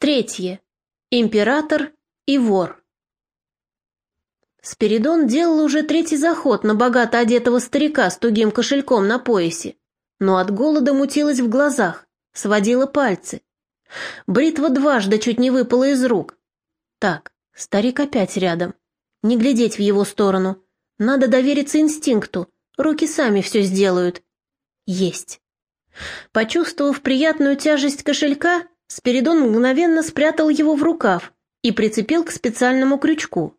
Третье. Император и вор. Спиридон делал уже третий заход на богато одетого старика с тугим кошельком на поясе, но от голода мутилось в глазах, сводило пальцы. Бритва дважды чуть не выпала из рук. Так, старик опять рядом. Не глядеть в его сторону. Надо довериться инстинкту, руки сами все сделают. Есть. Почувствовав приятную тяжесть кошелька, Спиридон мгновенно спрятал его в рукав и прицепил к специальному крючку.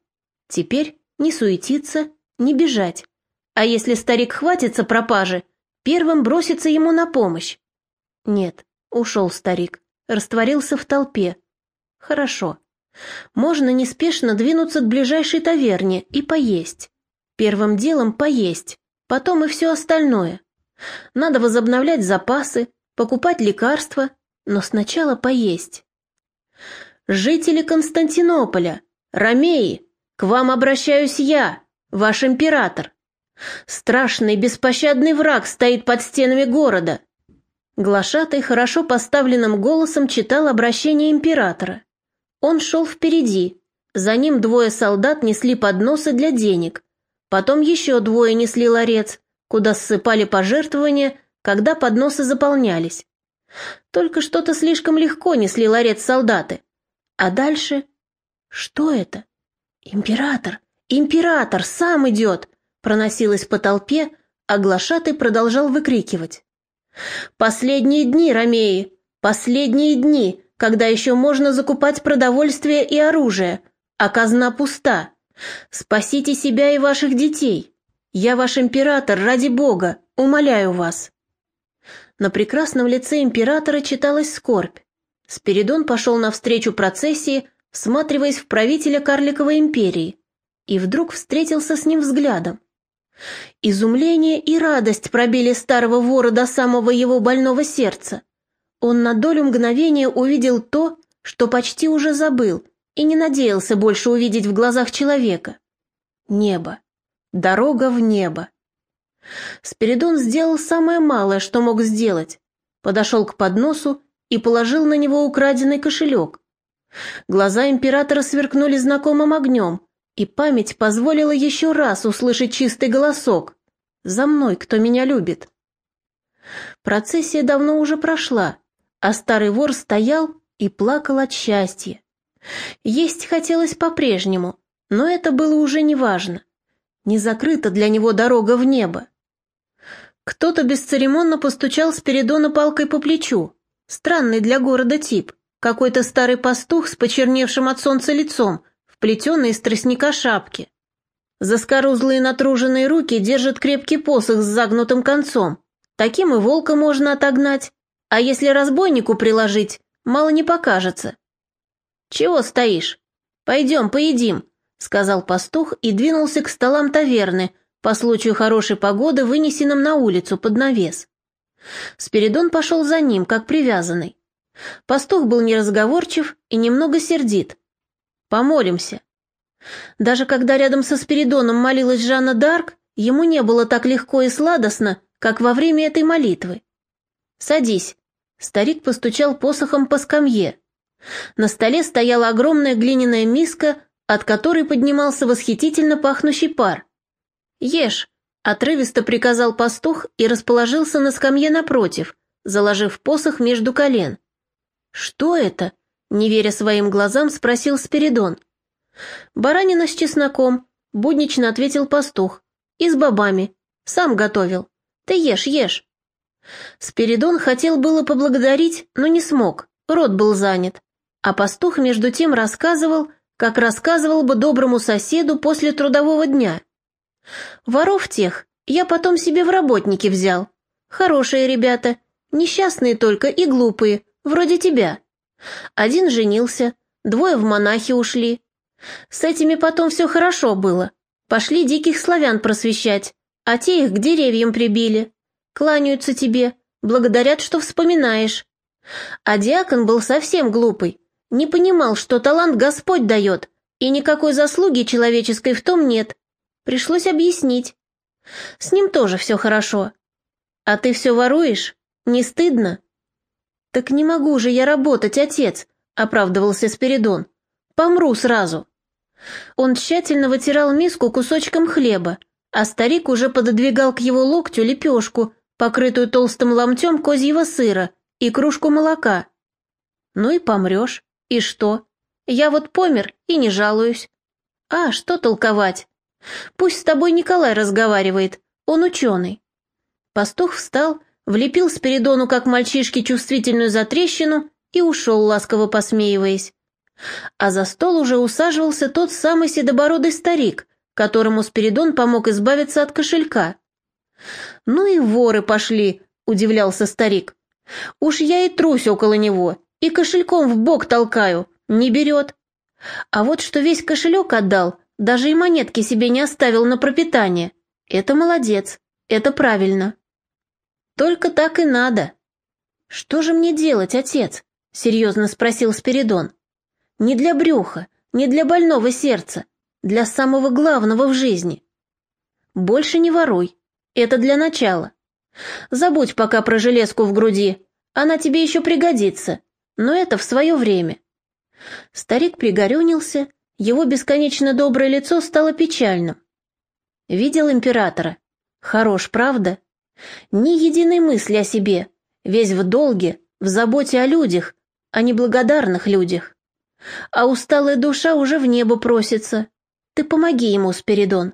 Теперь не суетиться, не бежать. А если старик хватится пропажи, первым бросится ему на помощь. Нет, ушел старик, растворился в толпе. Хорошо. Можно неспешно двинуться к ближайшей таверне и поесть. Первым делом поесть, потом и все остальное. Надо возобновлять запасы, покупать лекарства но сначала поесть. «Жители Константинополя, Ромеи, к вам обращаюсь я, ваш император. Страшный беспощадный враг стоит под стенами города». Глашатый хорошо поставленным голосом читал обращение императора. Он шел впереди, за ним двое солдат несли подносы для денег, потом еще двое несли ларец, куда ссыпали пожертвования, когда подносы заполнялись. Только что-то слишком легко несли ларец солдаты. А дальше... Что это? Император! Император! Сам идет! Проносилось по толпе, а глашатый продолжал выкрикивать. «Последние дни, Ромеи! Последние дни, когда еще можно закупать продовольствие и оружие, а казна пуста! Спасите себя и ваших детей! Я ваш император, ради бога, умоляю вас!» На прекрасном лице императора читалась скорбь. Спиридон пошел навстречу процессии, всматриваясь в правителя карликовой империи, и вдруг встретился с ним взглядом. Изумление и радость пробили старого вора до самого его больного сердца. Он на долю мгновения увидел то, что почти уже забыл, и не надеялся больше увидеть в глазах человека. Небо. Дорога в небо. Спиридон сделал самое малое, что мог сделать. Подошел к подносу и положил на него украденный кошелек. Глаза императора сверкнули знакомым огнем, и память позволила еще раз услышать чистый голосок. «За мной, кто меня любит». Процессия давно уже прошла, а старый вор стоял и плакал от счастья. Есть хотелось по-прежнему, но это было уже неважно. Не закрыта для него дорога в небо. Кто-то бесцеремонно постучал Спиридона палкой по плечу. Странный для города тип. Какой-то старый пастух с почерневшим от солнца лицом, в плетеной из тростника шапке. Заскорузлые натруженные руки держат крепкий посох с загнутым концом. Таким и волка можно отогнать. А если разбойнику приложить, мало не покажется. «Чего стоишь? Пойдем, поедим», — сказал пастух и двинулся к столам таверны, по случаю хорошей погоды вынесенным на улицу под навес. Спиридон пошел за ним, как привязанный. Пастух был неразговорчив и немного сердит. «Помолимся». Даже когда рядом со Спиридоном молилась Жанна Дарк, ему не было так легко и сладостно, как во время этой молитвы. «Садись». Старик постучал посохом по скамье. На столе стояла огромная глиняная миска, от которой поднимался восхитительно пахнущий пар. «Ешь!» — отрывисто приказал пастух и расположился на скамье напротив, заложив посох между колен. «Что это?» — не веря своим глазам, спросил Спиридон. «Баранина с чесноком», — буднично ответил пастух. «И с бобами. Сам готовил. Ты ешь, ешь». Спиридон хотел было поблагодарить, но не смог, рот был занят. А пастух между тем рассказывал, как рассказывал бы доброму соседу после трудового дня. Воров тех я потом себе в работники взял. Хорошие ребята, несчастные только и глупые, вроде тебя. Один женился, двое в монахи ушли. С этими потом все хорошо было. Пошли диких славян просвещать, а те их к деревьям прибили. Кланяются тебе, благодарят, что вспоминаешь. А диакон был совсем глупый, не понимал, что талант Господь дает, и никакой заслуги человеческой в том нет. Пришлось объяснить. С ним тоже все хорошо. А ты все воруешь? Не стыдно? Так не могу же я работать, отец, — оправдывался Спиридон. «Помру сразу». Он тщательно вытирал миску кусочком хлеба, а старик уже пододвигал к его локтю лепешку, покрытую толстым ломтем козьего сыра, и кружку молока. «Ну и помрешь. И что? Я вот помер и не жалуюсь. А, что толковать? Пусть с тобой Николай разговаривает, он ученый». Пастух встал, влепил Спиридону, как мальчишке, чувствительную затрещину и ушел, ласково посмеиваясь. А за стол уже усаживался тот самый седобородый старик, которому Спиридон помог избавиться от кошелька. «Ну и воры пошли», — удивлялся старик. «Уж я и трусь около него, и кошельком в бок толкаю, не берет. А вот что весь кошелек отдал, даже и монетки себе не оставил на пропитание. Это молодец, это правильно». «Только так и надо». «Что же мне делать, отец?» — серьезно спросил Спиридон. Не для брюха, не для больного сердца, для самого главного в жизни. Больше не воруй, это для начала. Забудь пока про железку в груди, она тебе еще пригодится, но это в свое время. Старик пригорюнился, его бесконечно доброе лицо стало печальным. Видел императора? Хорош, правда? Ни единой мысли о себе, весь в долге, в заботе о людях, о неблагодарных людях. А усталая душа уже в небо просится. Ты помоги ему, Спиридон.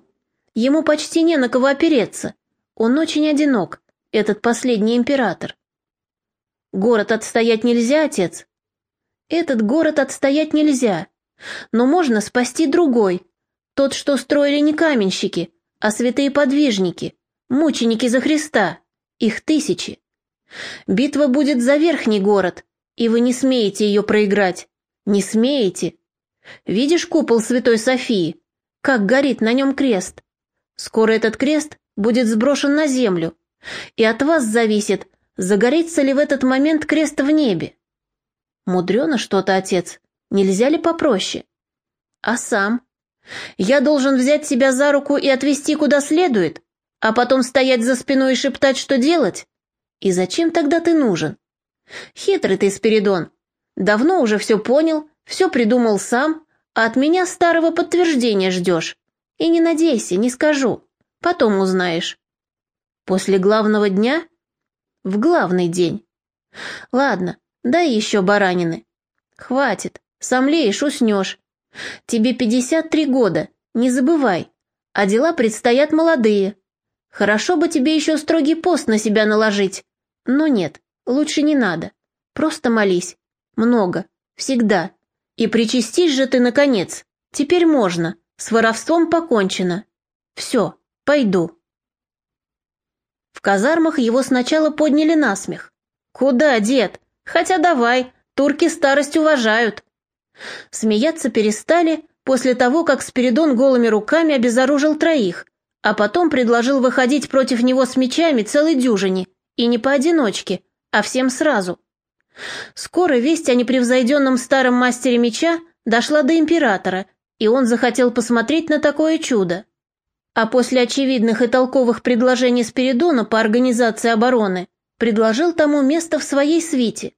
Ему почти не на кого опереться. Он очень одинок, этот последний император. Город отстоять нельзя, отец? Этот город отстоять нельзя. Но можно спасти другой. Тот, что строили не каменщики, а святые подвижники, мученики за Христа. Их тысячи. Битва будет за верхний город, и вы не смеете ее проиграть. Не смеете? Видишь купол Святой Софии? Как горит на нем крест? Скоро этот крест будет сброшен на землю, и от вас зависит, загорится ли в этот момент крест в небе. Мудрено что-то, отец, нельзя ли попроще? А сам? Я должен взять себя за руку и отвести куда следует, а потом стоять за спиной и шептать, что делать? И зачем тогда ты нужен? Хитрый ты, Спиридон, Давно уже все понял, все придумал сам, а от меня старого подтверждения ждешь. И не надейся, не скажу. Потом узнаешь. После главного дня? В главный день. Ладно, дай еще баранины. Хватит, сомлеешь, уснешь. Тебе 53 года, не забывай. А дела предстоят молодые. Хорошо бы тебе еще строгий пост на себя наложить. Но нет, лучше не надо. Просто молись. Много. Всегда. И причастись же ты, наконец. Теперь можно. С воровством покончено. Все, пойду. В казармах его сначала подняли на смех. Куда, дед? Хотя давай, турки старость уважают. Смеяться перестали после того, как Спиридон голыми руками обезоружил троих, а потом предложил выходить против него с мечами целой дюжине, и не поодиночке, а всем сразу. Скоро весть о непревзойденном старом мастере меча дошла до императора, и он захотел посмотреть на такое чудо. А после очевидных и толковых предложений Спиридона по организации обороны предложил тому место в своей свите.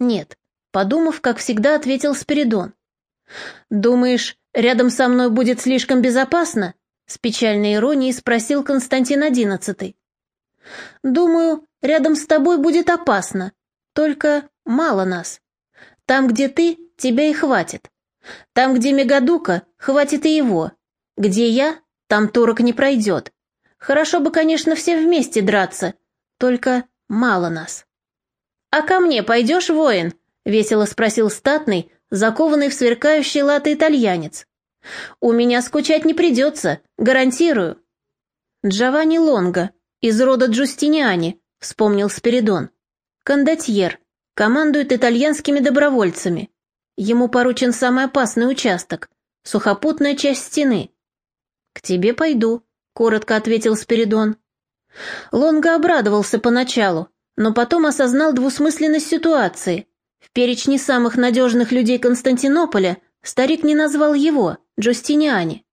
«Нет», — подумав, как всегда, ответил Спиридон. «Думаешь, рядом со мной будет слишком безопасно?» — с печальной иронией спросил Константин Одиннадцатый. «Думаю, рядом с тобой будет опасно», только мало нас. Там, где ты, тебя и хватит. Там, где Мегадука, хватит и его. Где я, там турок не пройдет. Хорошо бы, конечно, все вместе драться, только мало нас. «А ко мне пойдешь, воин?» — весело спросил статный, закованный в сверкающие латы итальянец. «У меня скучать не придется, гарантирую». «Джованни Лонго, из рода Джустиниани», — вспомнил Спиридон. Кондотьер. Командует итальянскими добровольцами. Ему поручен самый опасный участок. Сухопутная часть стены. «К тебе пойду», — коротко ответил Спиридон. Лонго обрадовался поначалу, но потом осознал двусмысленность ситуации. В перечне самых надежных людей Константинополя старик не назвал его, Джустиниани.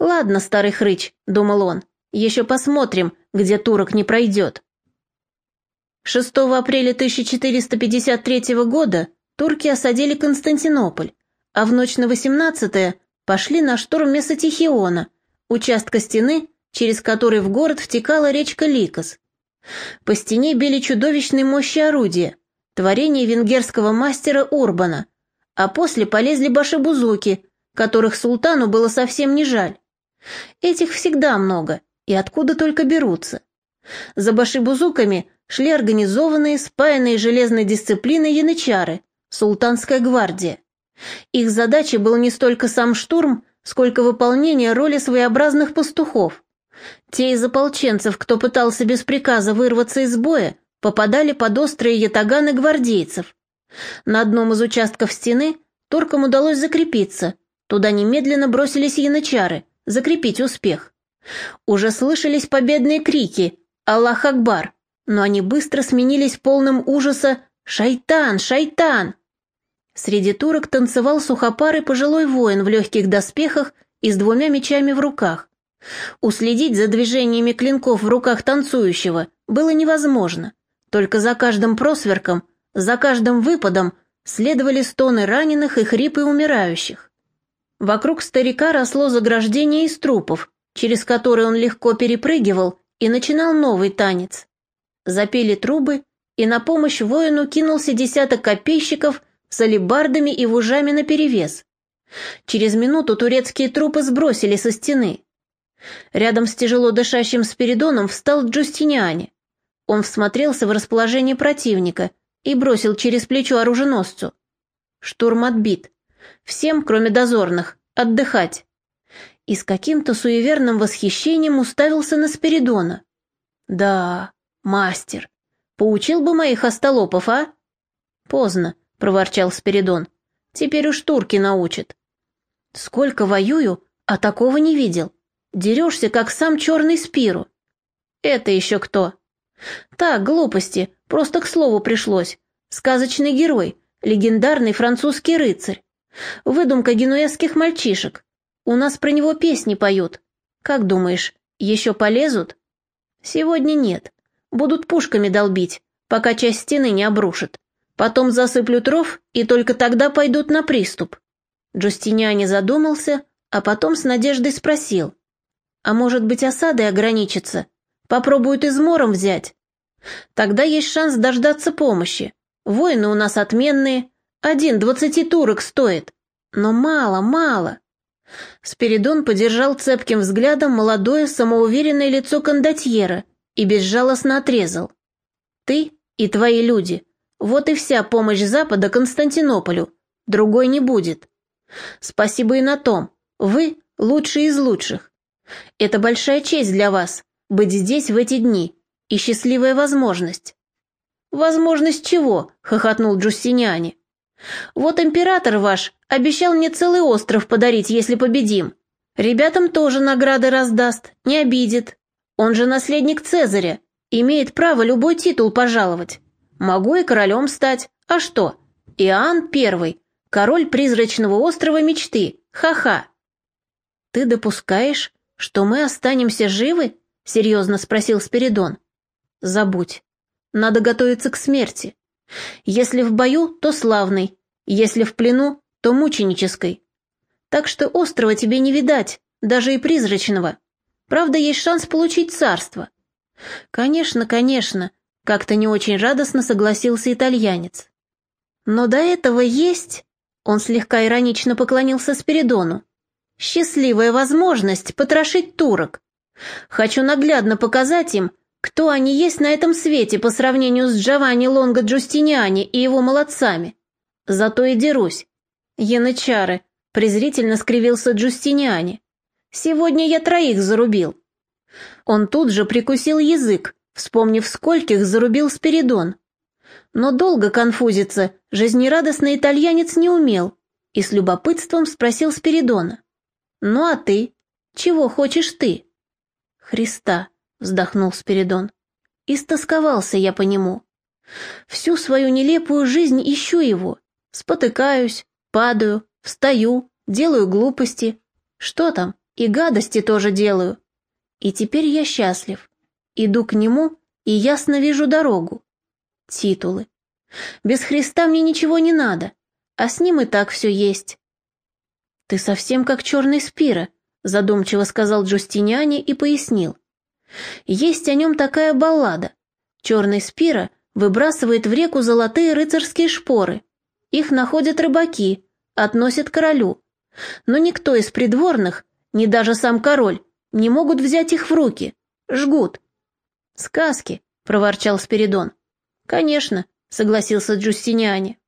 «Ладно, старый хрыч», — думал он, — «еще посмотрим, где турок не пройдет». 6 апреля 1453 года турки осадили Константинополь, а в ночь на 18-е пошли на штурм Месотихиона, участка стены, через который в город втекала речка Ликос. По стене били чудовищные мощи орудия, творение венгерского мастера Урбана, а после полезли башибузуки, которых султану было совсем не жаль. Этих всегда много, и откуда только берутся. За башибузуками шли организованные, спаянные железной дисциплиной янычары, султанская гвардия. Их задачей был не столько сам штурм, сколько выполнение роли своеобразных пастухов. Те из ополченцев, кто пытался без приказа вырваться из боя, попадали под острые ятаганы гвардейцев. На одном из участков стены туркам удалось закрепиться. Туда немедленно бросились янычары, закрепить успех. Уже слышались победные крики «Аллах Акбар!», но они быстро сменились полным ужаса «Шайтан! Шайтан!». Среди турок танцевал сухопарый пожилой воин в легких доспехах и с двумя мечами в руках. Уследить за движениями клинков в руках танцующего было невозможно. Только за каждым просверком, за каждым выпадом следовали стоны раненых и хрипы умирающих. Вокруг старика росло заграждение из трупов, через которые он легко перепрыгивал и начинал новый танец. Запели трубы, и на помощь воину кинулся десяток копейщиков с алебардами и вужами наперевес. Через минуту турецкие трупы сбросили со стены. Рядом с тяжело дышащим Спиридоном встал Джустиниани. Он всмотрелся в расположение противника и бросил через плечо оруженосцу. Штурм отбит. Всем, кроме дозорных, отдыхать. И с каким-то суеверным восхищением уставился на Спиридона. Да, мастер. Поучил бы моих остолопов, а? Поздно. — проворчал Спиридон. «Теперь уж турки научат». «Сколько воюю, а такого не видел. Дерешься, как сам черный спиру». «Это еще кто?» «Так, глупости, просто к слову пришлось. Сказочный герой, легендарный французский рыцарь. Выдумка генуэзских мальчишек. У нас про него песни поют. Как думаешь, еще полезут?» «Сегодня нет. Будут пушками долбить, пока часть стены не обрушат. Потом засыплют ров, и только тогда пойдут на приступ. Джустиниане задумался, а потом с надеждой спросил. А может быть, осадой ограничится? Попробуют измором взять? Тогда есть шанс дождаться помощи. Воины у нас отменные, один двадцати турок стоит. Но мало, мало. Спиридон подержал цепким взглядом молодое самоуверенное лицо кондотьера и безжалостно отрезал. Ты и твои люди вот и вся помощь Запада Константинополю. Другой не будет. Спасибо и на том. Вы лучшие из лучших. Это большая честь для вас быть здесь в эти дни и счастливая возможность. Возможность чего? хохотнул Джустиниани. Вот император ваш обещал мне целый остров подарить, если победим. Ребятам тоже награды раздаст, не обидит. Он же наследник Цезаря, имеет право любой титул пожаловать. Могу и королем стать. А что? Иоанн Первый, король призрачного острова мечты. Ха-ха. Ты допускаешь, что мы останемся живы? Серьезно спросил Спиридон. Забудь. Надо готовиться к смерти. Если в бою, то славный. Если в плену, то мученической. Так что острова тебе не видать, даже и призрачного. Правда, есть шанс получить царство. Конечно, конечно, как-то не очень радостно согласился итальянец. Но до этого есть... Он слегка иронично поклонился Спиридону. Счастливая возможность потрошить турок. Хочу наглядно показать им, кто они есть на этом свете по сравнению с Джованни Лонго Джустиниани и его молодцами. Зато и дерусь. Янычары, презрительно скривился Джустиниани. Сегодня я троих зарубил. Он тут же прикусил язык, вспомнив, скольких зарубил Спиридон. Но долго конфузиться жизнерадостный итальянец не умел и с любопытством спросил Спиридона. «Ну а ты? Чего хочешь ты?» «Христа», — вздохнул Спиридон. «Истосковался я по нему. Всю свою нелепую жизнь ищу его. Спотыкаюсь, падаю, встаю, делаю глупости. Что там? И гадости тоже делаю. И теперь я счастлив. Иду к нему и ясно вижу дорогу. Титулы. Без Христа мне ничего не надо, а с ним и так все есть. Ты совсем как черный спира, задумчиво сказал Джустиниане и пояснил. Есть о нем такая баллада. Черный спира выбрасывает в реку золотые рыцарские шпоры. Их находят рыбаки, относят королю. Но никто из придворных, ни даже сам король, не могут взять их в руки. Жгут. Сказки, проворчал Спиридон. Конечно, согласился Джустиниане.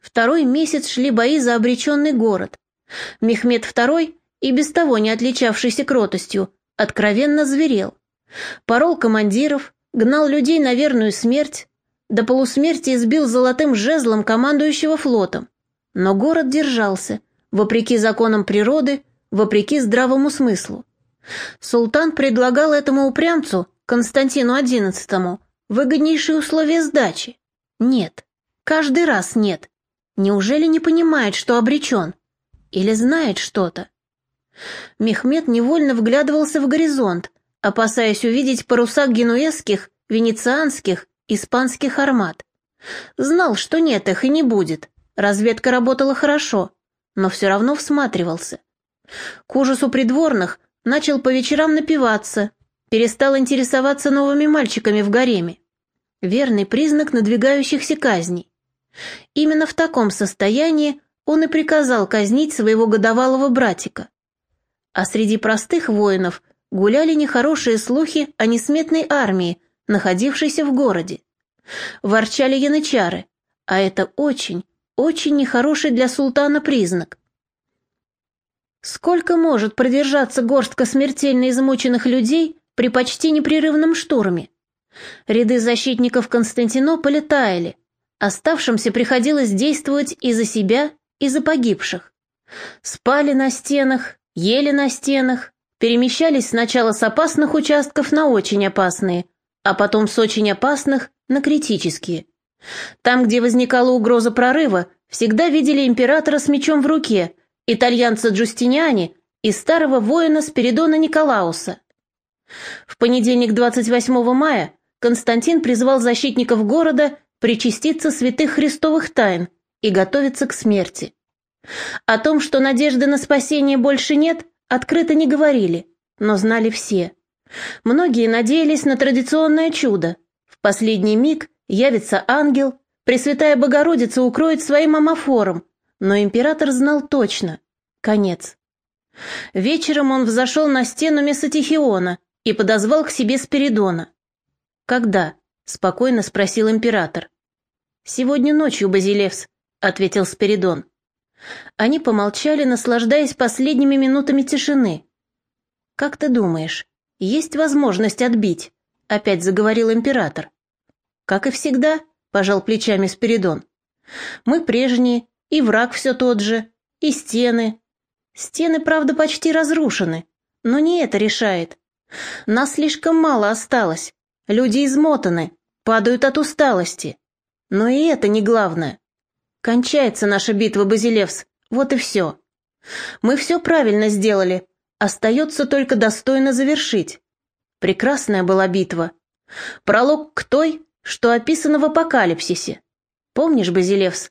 Второй месяц шли бои за обреченный город. Мехмед II, и без того не отличавшийся кротостью, откровенно зверел. Порол командиров, гнал людей на верную смерть, до полусмерти избил золотым жезлом командующего флотом. Но город держался, вопреки законам природы, вопреки здравому смыслу. Султан предлагал этому упрямцу, Константину XI, выгоднейшие условия сдачи. Нет, каждый раз нет. Неужели не понимает, что обречен? Или знает что-то? Мехмед невольно вглядывался в горизонт, опасаясь увидеть паруса генуэзских, венецианских, испанских армат. Знал, что нет их и не будет. Разведка работала хорошо, но все равно всматривался. К ужасу придворных начал по вечерам напиваться, перестал интересоваться новыми мальчиками в гареме. Верный признак надвигающихся казней. Именно в таком состоянии он и приказал казнить своего годовалого братика. А среди простых воинов гуляли нехорошие слухи о несметной армии, находившейся в городе. Ворчали янычары, а это очень, очень нехороший для султана признак. Сколько может продержаться горстка смертельно измученных людей при почти непрерывном штурме? Ряды защитников Константинополя таяли, оставшимся приходилось действовать и за себя, и за погибших. Спали на стенах, ели на стенах, перемещались сначала с опасных участков на очень опасные, а потом с очень опасных на критические. Там, где возникала угроза прорыва, всегда видели императора с мечом в руке, итальянца Джустиниани и старого воина Спиридона Николауса. В понедельник 28 мая Константин призвал защитников города причаститься святых христовых тайн и готовиться к смерти. О том, что надежды на спасение больше нет, открыто не говорили, но знали все. Многие надеялись на традиционное чудо. В последний миг явится ангел, Пресвятая Богородица укроет своим амофором, но император знал точно. Конец. Вечером он взошел на стену Месотихиона и подозвал к себе Спиридона. «Когда?» — спокойно спросил император. «Сегодня ночью, Базилевс», — ответил Спиридон. Они помолчали, наслаждаясь последними минутами тишины. «Как ты думаешь, есть возможность отбить?» — опять заговорил император. «Как и всегда», пожал плечами Спиридон. Мы прежние, и враг все тот же, и стены. Стены, правда, почти разрушены, но не это решает. Нас слишком мало осталось. Люди измотаны, падают от усталости. Но и это не главное. Кончается наша битва, Базилевс, вот и все. Мы все правильно сделали, остается только достойно завершить. Прекрасная была битва. Пролог к той, что описано в Апокалипсисе. Помнишь, Базилевс?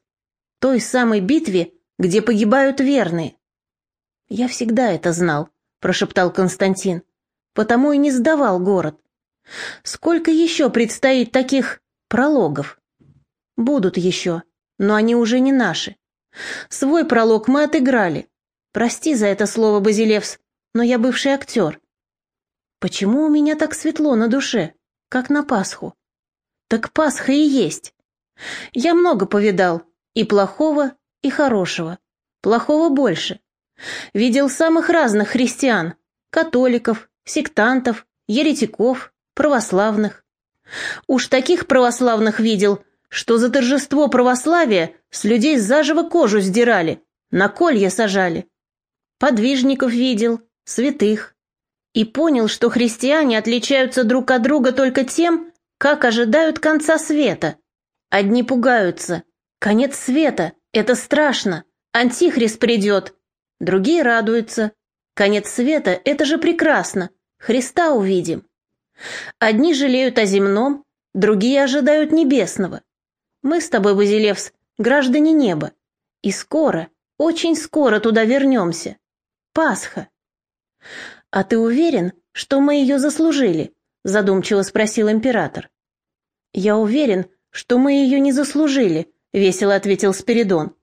Той самой битве, где погибают верные. Я всегда это знал, прошептал Константин, потому и не сдавал город. Сколько еще предстоит таких прологов? Будут еще, но они уже не наши. Свой пролог мы отыграли. Прости за это слово, Базилевс, но я бывший актер. Почему у меня так светло на душе, как на Пасху? Так Пасха и есть. Я много повидал, и плохого, и хорошего. Плохого больше. Видел самых разных христиан, католиков, сектантов, еретиков, православных. Уж таких православных видел, что за торжество православия с людей заживо кожу сдирали, на колья сажали. Подвижников видел, святых. И понял, что христиане отличаются друг от друга только тем, как ожидают конца света. Одни пугаются. Конец света — это страшно. Антихрист придет. Другие радуются. Конец света — это же прекрасно. Христа увидим. Одни жалеют о земном, другие ожидают небесного. Мы с тобой, Базилевс, граждане неба, и скоро, очень скоро туда вернемся. Пасха. А ты уверен, что мы ее заслужили? Задумчиво спросил император. Я уверен, что мы ее не заслужили, весело ответил Спиридон.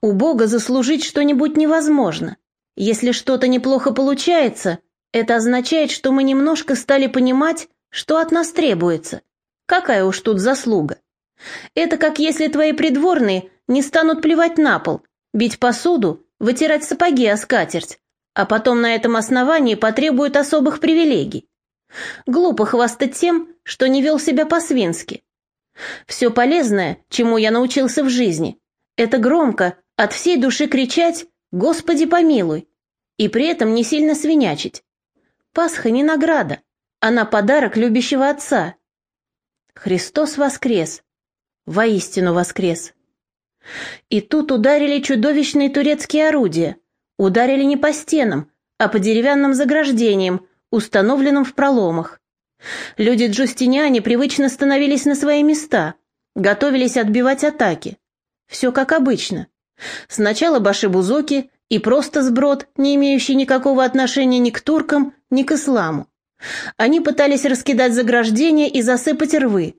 У Бога заслужить что-нибудь невозможно. Если что-то неплохо получается, это означает, что мы немножко стали понимать, что от нас требуется. Какая уж тут заслуга. Это как если твои придворные не станут плевать на пол, бить посуду, вытирать сапоги о скатерть, а потом на этом основании потребуют особых привилегий. Глупо хвастать тем, что не вел себя по-свински. Все полезное, чему я научился в жизни, это громко, от всей души кричать «Господи помилуй!» и при этом не сильно свинячить. Пасха не награда, она подарок любящего отца. Христос воскрес, воистину воскрес. И тут ударили чудовищные турецкие орудия. Ударили не по стенам, а по деревянным заграждениям, установленным в проломах. Люди Джустиниане привычно становились на свои места, готовились отбивать атаки. Все как обычно. Сначала башибузоки и просто сброд, не имеющий никакого отношения ни к туркам, ни к исламу. Они пытались раскидать заграждения и засыпать рвы,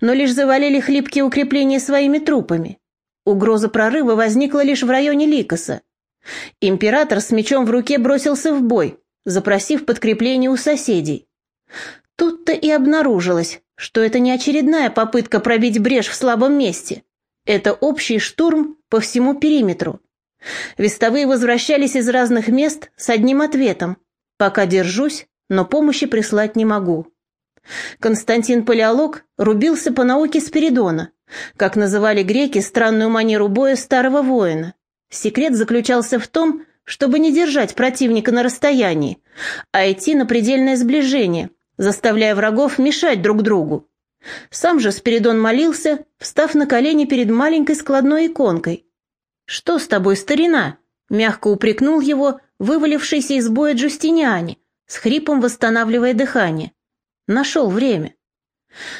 но лишь завалили хлипкие укрепления своими трупами. Угроза прорыва возникла лишь в районе Ликоса. Император с мечом в руке бросился в бой, запросив подкрепление у соседей. Тут-то и обнаружилось, что это не очередная попытка пробить брешь в слабом месте. Это общий штурм по всему периметру. Вестовые возвращались из разных мест с одним ответом. «Пока держусь, но помощи прислать не могу». Константин Палеолог рубился по науке Спиридона, как называли греки странную манеру боя старого воина. Секрет заключался в том, чтобы не держать противника на расстоянии, а идти на предельное сближение, заставляя врагов мешать друг другу. Сам же Спиридон молился, встав на колени перед маленькой складной иконкой. «Что с тобой, старина?» — мягко упрекнул его, вывалившийся из боя Джустиниане, с хрипом восстанавливая дыхание. Нашел время.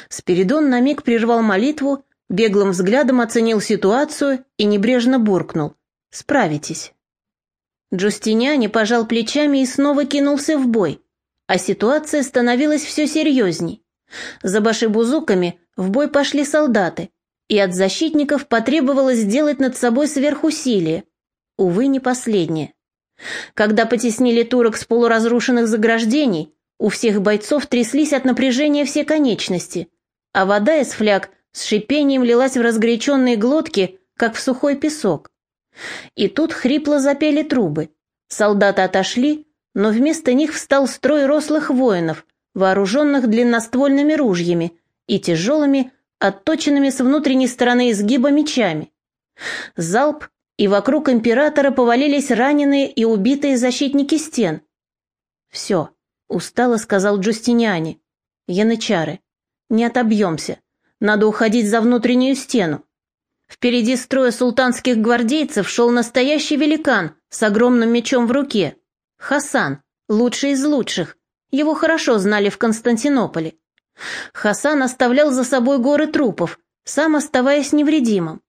Спиридон на миг прервал молитву, беглым взглядом оценил ситуацию и небрежно буркнул. «Справитесь». Джустиниане пожал плечами и снова кинулся в бой, а ситуация становилась все серьезней. За башибузуками в бой пошли солдаты, и от защитников потребовалось сделать над собой сверхусилие. Увы, не последнее. Когда потеснили турок с полуразрушенных заграждений, у всех бойцов тряслись от напряжения все конечности, а вода из фляг с шипением лилась в разгоряченные глотки, как в сухой песок. И тут хрипло запели трубы. Солдаты отошли, но вместо них встал строй рослых воинов, вооруженных длинноствольными ружьями и тяжелыми, отточенными с внутренней стороны изгиба мечами. Залп, и вокруг императора повалились раненые и убитые защитники стен. «Все», — устало сказал Джустиниане. «Янычары, не отобьемся. Надо уходить за внутреннюю стену». Впереди строя султанских гвардейцев шел настоящий великан с огромным мечом в руке. Хасан, лучший из лучших. Его хорошо знали в Константинополе. Хасан оставлял за собой горы трупов, сам оставаясь невредимым.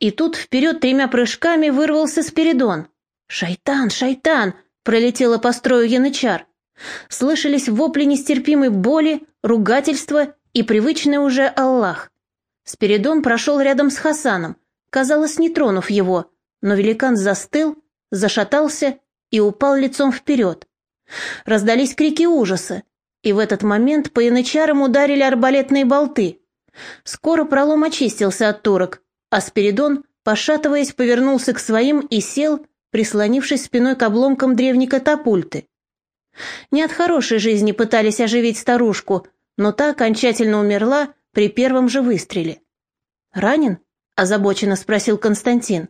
И тут вперед тремя прыжками вырвался Спиридон. «Шайтан, шайтан!» — пролетела по строю янычар. Слышались вопли нестерпимой боли, ругательства и привычный уже Аллах. Спиридон прошел рядом с Хасаном, казалось, не тронув его, но великан застыл, зашатался и упал лицом вперед. Раздались крики ужаса, и в этот момент по янычарам ударили арбалетные болты. Скоро пролом очистился от турок, а Спиридон, пошатываясь, повернулся к своим и сел, прислонившись спиной к обломкам древней катапульты. Не от хорошей жизни пытались оживить старушку, но та окончательно умерла при первом же выстреле. «Ранен?» — озабоченно спросил Константин.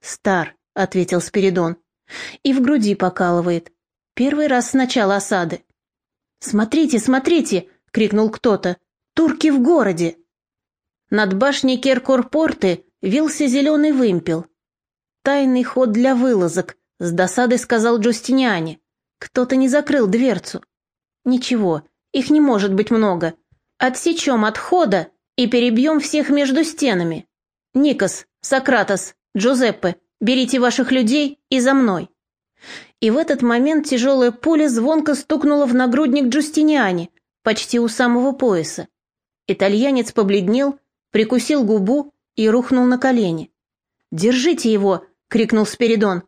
«Стар», — ответил Спиридон, — «и в груди покалывает. Первый раз с начала осады». «Смотрите, смотрите!» — крикнул кто-то. «Турки в городе!» Над башней Керкорпорты вился зеленый вымпел. «Тайный ход для вылазок», — с досадой сказал Джустиниане. «Кто-то не закрыл дверцу». «Ничего, их не может быть много. Отсечем отхода и перебьем всех между стенами. Никос, Сократос, Джузеппе, берите ваших людей и за мной». И в этот момент тяжелая пуля звонко стукнула в нагрудник Джустиниани, почти у самого пояса. Итальянец побледнел, прикусил губу и рухнул на колени. «Держите его!» — крикнул Спиридон.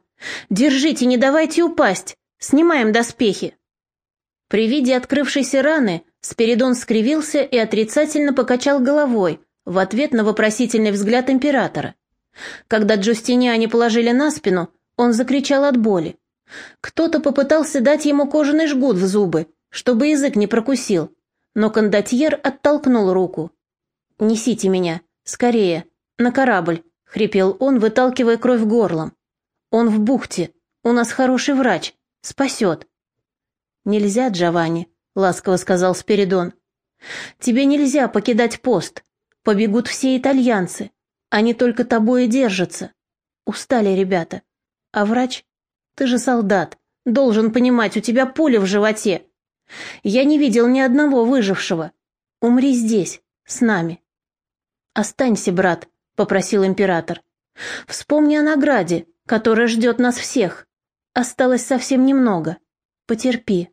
«Держите, не давайте упасть! Снимаем доспехи!» При виде открывшейся раны Спиридон скривился и отрицательно покачал головой в ответ на вопросительный взгляд императора. Когда Джустиниане положили на спину, он закричал от боли. Кто-то попытался дать ему кожаный жгут в зубы, чтобы язык не прокусил, но кондотьер оттолкнул руку. «Несите меня, скорее, на корабль», — хрипел он, выталкивая кровь горлом. «Он в бухте, у нас хороший врач, спасет». «Нельзя, Джованни», — ласково сказал Спиридон. «Тебе нельзя покидать пост. Побегут все итальянцы. Они только тобой и держатся. Устали ребята. А врач? Ты же солдат. Должен понимать, у тебя пуля в животе. Я не видел ни одного выжившего. Умри здесь, с нами. Останься, брат, попросил император. Вспомни о награде, которая ждет нас всех. Осталось совсем немного. Потерпи.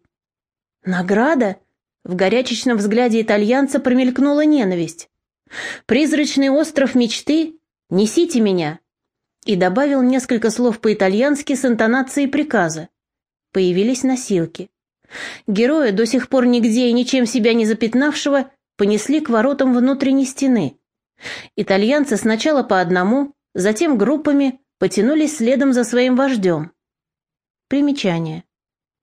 Награда? В горячечном взгляде итальянца промелькнула ненависть. Призрачный остров мечты? Несите меня. И добавил несколько слов по-итальянски с интонацией приказа. Появились носилки. Героя, до сих пор нигде и ничем себя не запятнавшего, понесли к воротам внутренней стены. Итальянцы сначала по одному, затем группами потянулись следом за своим вождем. Примечание.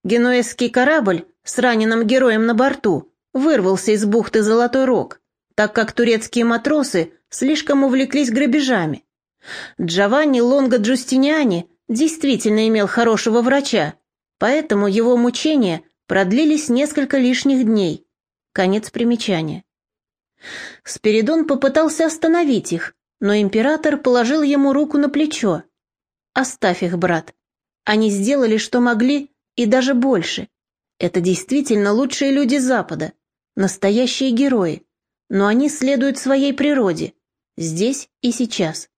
Генуэзский корабль с раненым героем на борту вырвался из бухты Золотой Рог, так как турецкие матросы слишком увлеклись грабежами. Джованни Лонго Джустиниани действительно имел хорошего врача, поэтому его мучения продлились несколько лишних дней. Конец примечания. Спиридон попытался остановить их, но император положил ему руку на плечо. «Оставь их, брат. Они сделали, что могли, и даже больше. Это действительно лучшие люди Запада, настоящие герои, но они следуют своей природе, здесь и сейчас.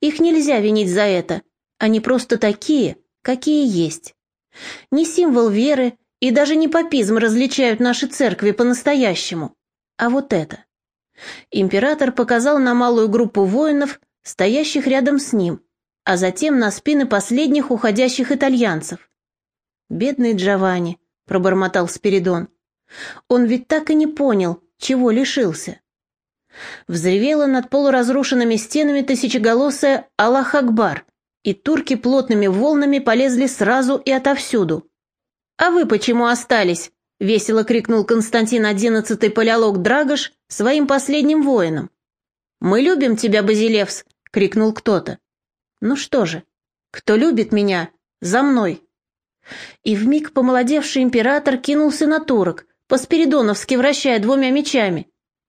Их нельзя винить за это, они просто такие, какие есть. Не символ веры, и даже не папизм различают наши церкви по-настоящему, а вот это. Император показал на малую группу воинов, стоящих рядом с ним, а затем на спины последних уходящих итальянцев. «Бедный Джованни», — пробормотал Спиридон. «Он ведь так и не понял, чего лишился». Взревела над полуразрушенными стенами тысячеголосая «Аллах Акбар», и турки плотными волнами полезли сразу и отовсюду. «А вы почему остались?» — весело крикнул Константин одиннадцатый палеолог Драгош своим последним воинам. «Мы любим тебя, Базилевс!» — крикнул кто-то. «Ну что же, кто любит меня, за мной!» И вмиг помолодевший император кинулся на турок, по-спиридоновски вращая двумя мечами.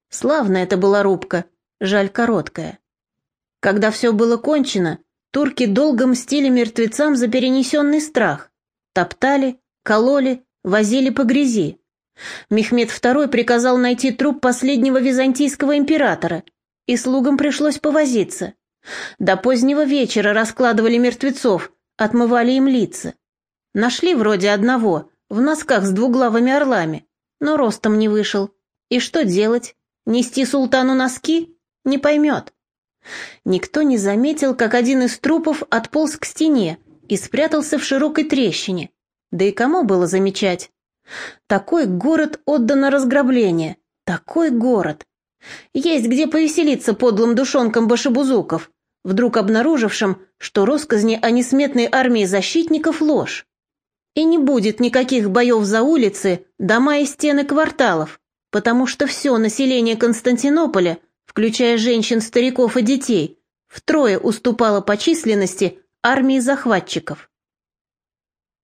Славная это была рубка, жаль короткая. Когда все было кончено, турки долго мстили мертвецам за перенесенный страх. Топтали, кололи, возили по грязи. Мехмед II приказал найти труп последнего византийского императора, и слугам пришлось повозиться. До позднего вечера раскладывали мертвецов, отмывали им лица. Нашли вроде одного, в носках с двуглавыми орлами, но ростом не вышел. И что делать? Нести султану носки? Не поймет. Никто не заметил, как один из трупов отполз к стене и спрятался в широкой трещине. Да и кому было замечать? Такой город отдан на разграбление. Такой город. Есть где повеселиться подлым душонкам башебузуков, вдруг обнаружившим, что росказни о несметной армии защитников – ложь. И не будет никаких боев за улицы, дома и стены кварталов, потому что все население Константинополя, включая женщин, стариков и детей, втрое уступало по численности армии захватчиков.